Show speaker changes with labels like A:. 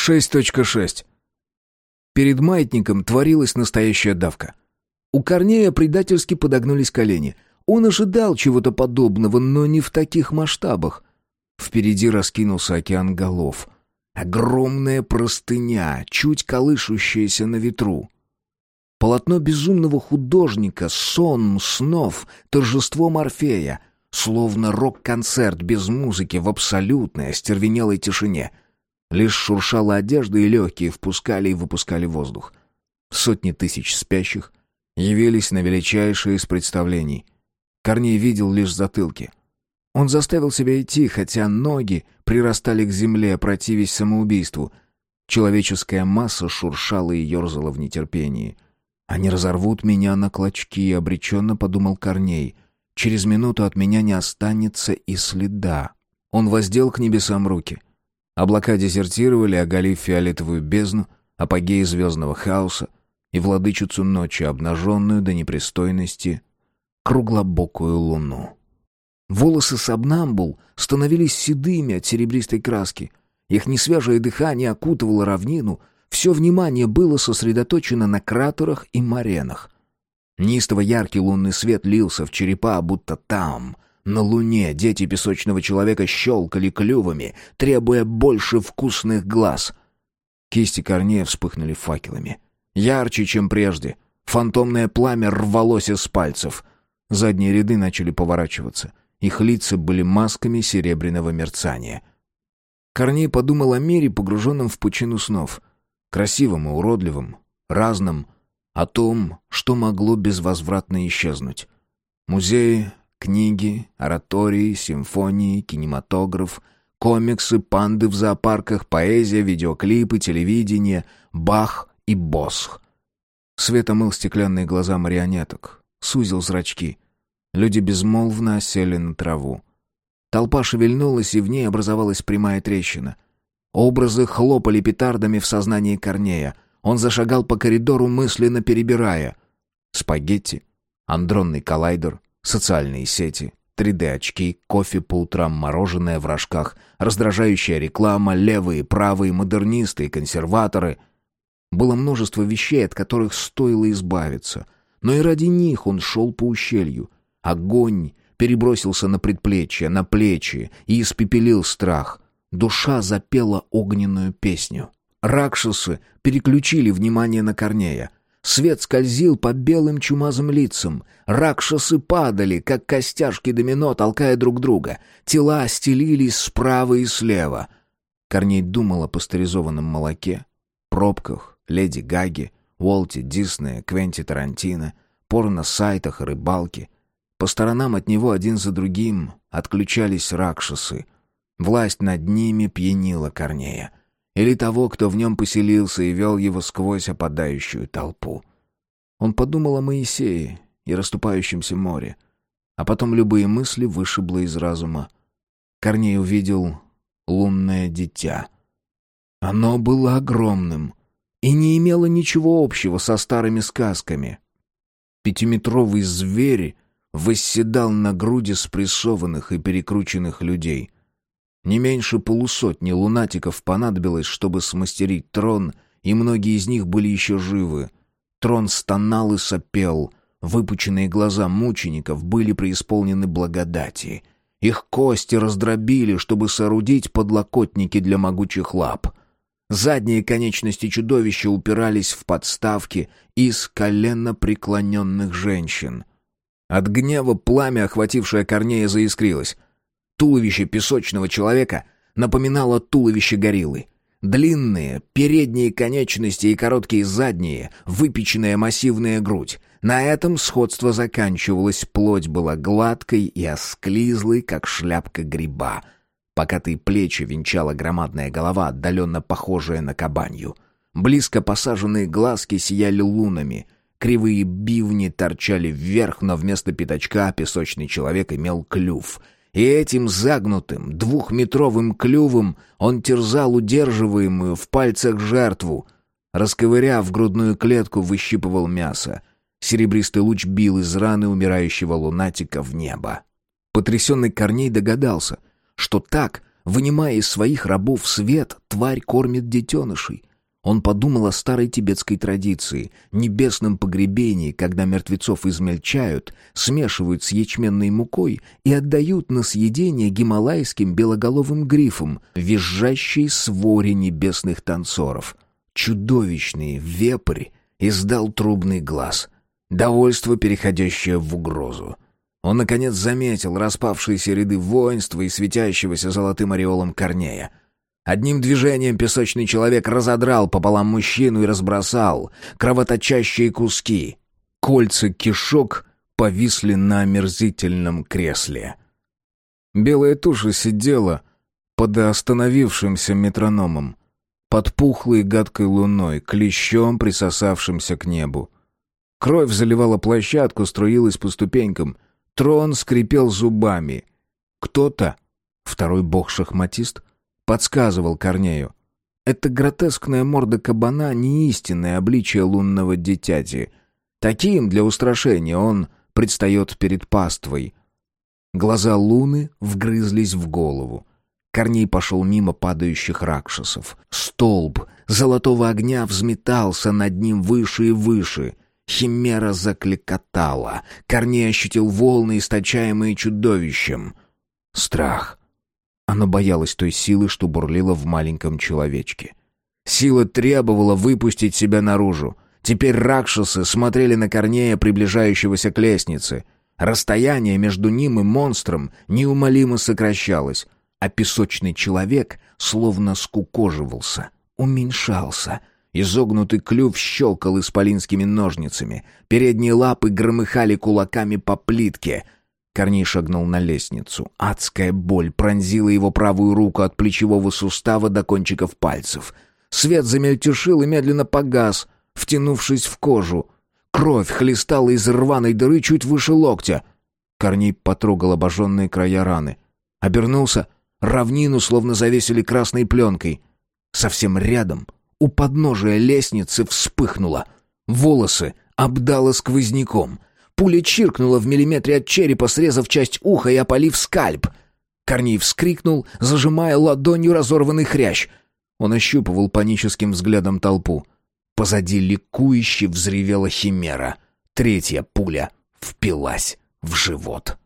A: 6.6. Перед маятником творилась настоящая давка. У Корнея предательски подогнулись колени. Он ожидал чего-то подобного, но не в таких масштабах. Впереди раскинулся океан голов. Огромная простыня, чуть колышущаяся на ветру. Полотно безумного художника, сон снов, торжество Морфея, словно рок-концерт без музыки в абсолютной остервенелой тишине — Лишь шуршала одежда, и легкие впускали и выпускали воздух. Сотни тысяч спящих явились на величайшее из представлений. Корней видел лишь затылки. Он заставил себя идти, хотя ноги прирастали к земле, противясь самоубийству. Человеческая масса шуршала и ерзала в нетерпении. «Они разорвут меня на клочки», — обреченно подумал Корней. «Через минуту от меня не останется и следа». Он воздел к небесам руки — Облака дезертировали, оголив фиолетовую бездну, апогеи звездного хаоса и владычицу ночи, обнаженную до непристойности, круглобокую луну. Волосы сабнамбул становились седыми от серебристой краски. Их несвежее дыхание окутывало равнину, все внимание было сосредоточено на кратерах и маренах. Неистово яркий лунный свет лился в черепа, будто там, на Луне дети песочного человека щелкали клювами, требуя больше вкусных глаз. Кисти Корнея вспыхнули факелами. Ярче, чем прежде. Фантомное пламя рвалось из пальцев. Задние ряды начали поворачиваться. Их лица были масками серебряного мерцания. Корней подумал о мире, погруженном в пучину снов. Красивым и уродливым, разным, о том, что могло безвозвратно исчезнуть. Музеи, Книги, оратории, симфонии, кинематограф, комиксы, панды в зоопарках, поэзия, видеоклипы, телевидение, Бах и Босх. Свет омыл стеклянные глаза марионеток, сузил зрачки. Люди безмолвно осели на траву. Толпа шевельнулась, и в ней образовалась прямая трещина. Образы хлопали петардами в сознании Корнея. Он зашагал по коридору, мысленно перебирая. Спагетти, андронный коллайдер, Социальные сети, 3D-очки, кофе по утрам, мороженое в рожках, раздражающая реклама, левые, правые, модернисты и консерваторы. Было множество вещей, от которых стоило избавиться. Но и ради них он шел по ущелью. Огонь перебросился на предплечье, на плечи и испепелил страх. Душа запела огненную песню. Ракшасы переключили внимание на Корнея — Свет скользил по белым чумазым лицам. Ракшасы падали, как костяшки домино, толкая друг друга. Тела стелились справа и слева. Корней думал о пастеризованном молоке, пробках, леди Гаге, Уолте Диснея, Квенти Тарантино, порно-сайтах и рыбалке. По сторонам от него один за другим отключались ракшасы. Власть над ними пьянила Корнея или того, кто в нем поселился и вел его сквозь опадающую толпу. Он подумал о Моисее и расступающемся море, а потом любые мысли вышибло из разума. Корней увидел лунное дитя. Оно было огромным и не имело ничего общего со старыми сказками. Пятиметровый зверь восседал на груди спрессованных и перекрученных людей — не меньше полусотни лунатиков понадобилось, чтобы смастерить трон, и многие из них были еще живы. Трон стонал и сопел. Выпученные глаза мучеников были преисполнены благодати. Их кости раздробили, чтобы соорудить подлокотники для могучих лап. Задние конечности чудовища упирались в подставки из коленно преклоненных женщин. От гнева пламя, охватившее Корнея, заискрилось. Туловище песочного человека напоминало туловище гориллы. Длинные передние конечности и короткие задние, выпеченная массивная грудь. На этом сходство заканчивалось, плоть была гладкой и осклизлой, как шляпка гриба. Покатые плечи венчала громадная голова, отдаленно похожая на кабанью. Близко посаженные глазки сияли лунами — Кривые бивни торчали вверх, но вместо пятачка песочный человек имел клюв — и этим загнутым двухметровым клювом он терзал удерживаемую в пальцах жертву. Расковыряв грудную клетку, выщипывал мясо. Серебристый луч бил из раны умирающего лунатика в небо. Потрясенный Корней догадался, что так Вынимая из своих рабов свет, тварь кормит детенышей. Он подумал о старой тибетской традиции, небесном погребении, когда мертвецов измельчают, смешивают с ячменной мукой и отдают на съедение гималайским белоголовым грифам, визжащей своре небесных танцоров. Чудовищный вепрь издал трубный глаз, довольство, переходящее в угрозу. Он, наконец, заметил распавшиеся ряды воинства и светящегося золотым ореолом Корнея — Одним движением песочный человек разодрал пополам мужчину и разбросал кровоточащие куски. Кольца кишок повисли на омерзительном кресле. Белая туша сидела под остановившимся метрономом, под пухлой гадкой луной, клещом, присосавшимся к небу. Кровь заливала площадку, струилась по ступенькам. Трон скрипел зубами. Кто-то, второй бог-шахматист, подсказывал Корнею. Это гротескная морда кабана не истинное обличие лунного дитяти. Таким для устрашения он предстает перед паствой. Глаза луны вгрызлись в голову. Корней пошел мимо падающих ракшасов. Столб золотого огня взметался над ним выше и выше. Химера закликотала. Корней ощутил волны, источаемые чудовищем. Страх она боялась той силы, что бурлила в маленьком человечке. Сила требовала выпустить себя наружу. Теперь ракшасы смотрели на Корнея, приближающегося к лестнице. Расстояние между ним и монстром неумолимо сокращалось, а песочный человек словно скукоживался, уменьшался. Изогнутый клюв щелкал исполинскими ножницами, передние лапы громыхали кулаками по плитке — Корней шагнул на лестницу. Адская боль пронзила его правую руку от плечевого сустава до кончиков пальцев. Свет замельтешил и медленно погас, втянувшись в кожу. Кровь хлестала из рваной дыры чуть выше локтя. Корней потрогал обожженные края раны. Обернулся. Равнину словно завесили красной пленкой. Совсем рядом, у подножия лестницы, вспыхнуло. Волосы обдало сквозняком — Пуля чиркнула в миллиметре от черепа, срезав часть уха и опалив скальп. Корней вскрикнул, зажимая ладонью разорванный хрящ. Он ощупывал паническим взглядом толпу. Позади ликующе взревела химера. Третья пуля впилась в живот.